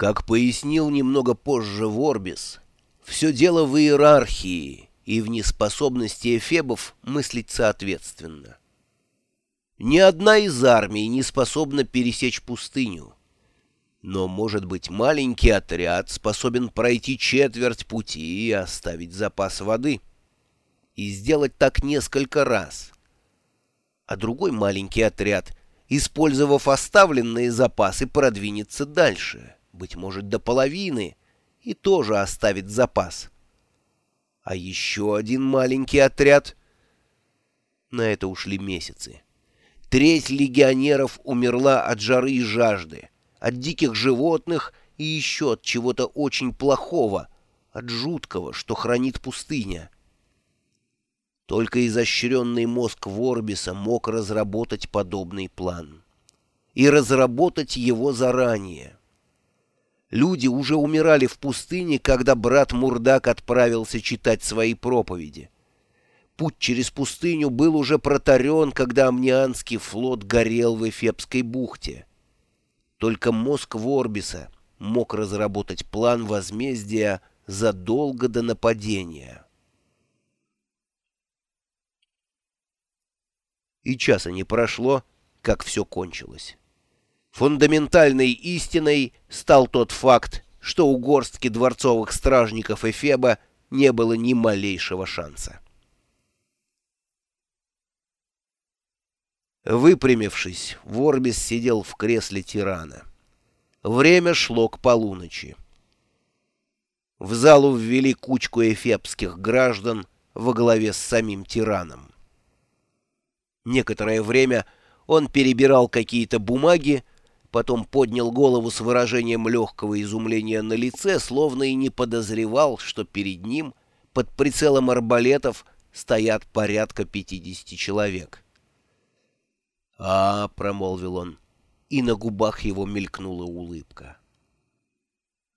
Как пояснил немного позже Ворбис, все дело в иерархии и в неспособности эфебов мыслить соответственно. Ни одна из армий не способна пересечь пустыню. Но, может быть, маленький отряд способен пройти четверть пути и оставить запас воды. И сделать так несколько раз. А другой маленький отряд, использовав оставленные запасы, продвинется дальше быть может, до половины, и тоже оставит запас. А еще один маленький отряд... На это ушли месяцы. Треть легионеров умерла от жары и жажды, от диких животных и еще от чего-то очень плохого, от жуткого, что хранит пустыня. Только изощренный мозг Ворбиса мог разработать подобный план. И разработать его заранее. Люди уже умирали в пустыне, когда брат Мурдак отправился читать свои проповеди. Путь через пустыню был уже протарен, когда Амнианский флот горел в Эфепской бухте. Только мозг Ворбиса мог разработать план возмездия задолго до нападения. И часа не прошло, как все кончилось. Фундаментальной истиной стал тот факт, что у горстки дворцовых стражников Эфеба не было ни малейшего шанса. Выпрямившись, Ворбис сидел в кресле тирана. Время шло к полуночи. В залу ввели кучку эфепских граждан во главе с самим тираном. Некоторое время он перебирал какие-то бумаги, потом поднял голову с выражением легкого изумления на лице, словно и не подозревал, что перед ним, под прицелом арбалетов, стоят порядка пятидесяти человек. «А, — промолвил он, и на губах его мелькнула улыбка.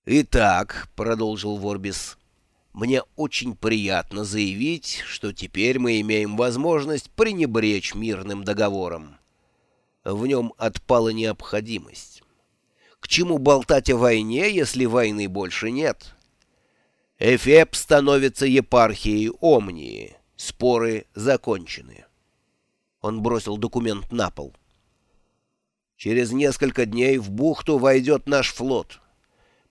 «Итак, — продолжил Ворбис, — мне очень приятно заявить, что теперь мы имеем возможность пренебречь мирным договором в нем отпала необходимость. К чему болтать о войне, если войны больше нет? Эфеп становится епархией Омнии. Споры закончены. Он бросил документ на пол. Через несколько дней в бухту войдет наш флот.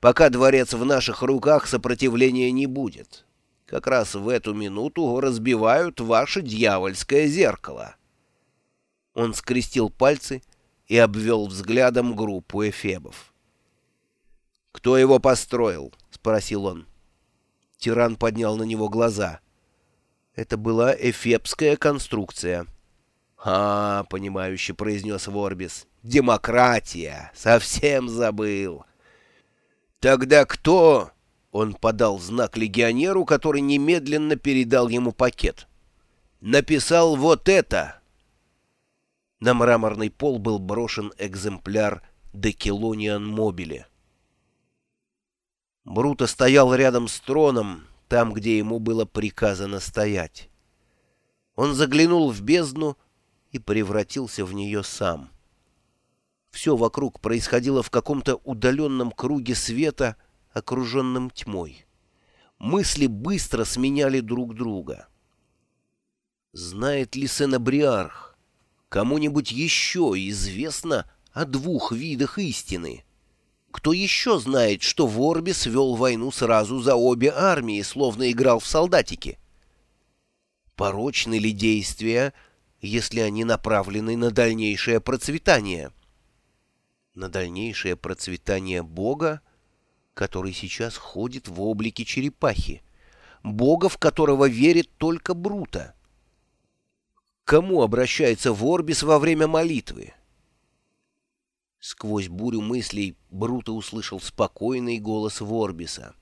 Пока дворец в наших руках, сопротивления не будет. Как раз в эту минуту разбивают ваше дьявольское зеркало. Он скрестил пальцы и обвел взглядом группу эфебов. «Кто его построил?» — спросил он. Тиран поднял на него глаза. Это была эфебская конструкция. «А, — понимающе произнес Ворбис, — демократия! Совсем забыл!» «Тогда кто?» — он подал знак легионеру, который немедленно передал ему пакет. «Написал вот это!» На мраморный пол был брошен экземпляр «Декелониан Мобили». Бруто стоял рядом с троном, там, где ему было приказано стоять. Он заглянул в бездну и превратился в нее сам. Все вокруг происходило в каком-то удаленном круге света, окруженном тьмой. Мысли быстро сменяли друг друга. Знает ли Сенабриарх? Кому-нибудь еще известно о двух видах истины? Кто еще знает, что Ворбис вел войну сразу за обе армии, словно играл в солдатики? Порочны ли действия, если они направлены на дальнейшее процветание? На дальнейшее процветание Бога, который сейчас ходит в облике черепахи, Бога, в которого верит только Брута кому обращается Ворбис во время молитвы? Сквозь бурю мыслей Бруто услышал спокойный голос Ворбиса.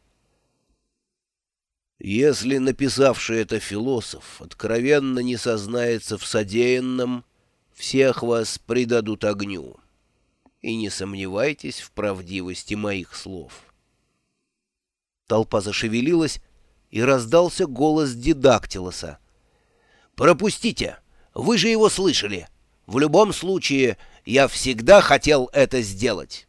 «Если написавший это философ откровенно не сознается в содеянном, всех вас предадут огню. И не сомневайтесь в правдивости моих слов». Толпа зашевелилась, и раздался голос Дидактилоса. «Пропустите! Вы же его слышали. В любом случае, я всегда хотел это сделать».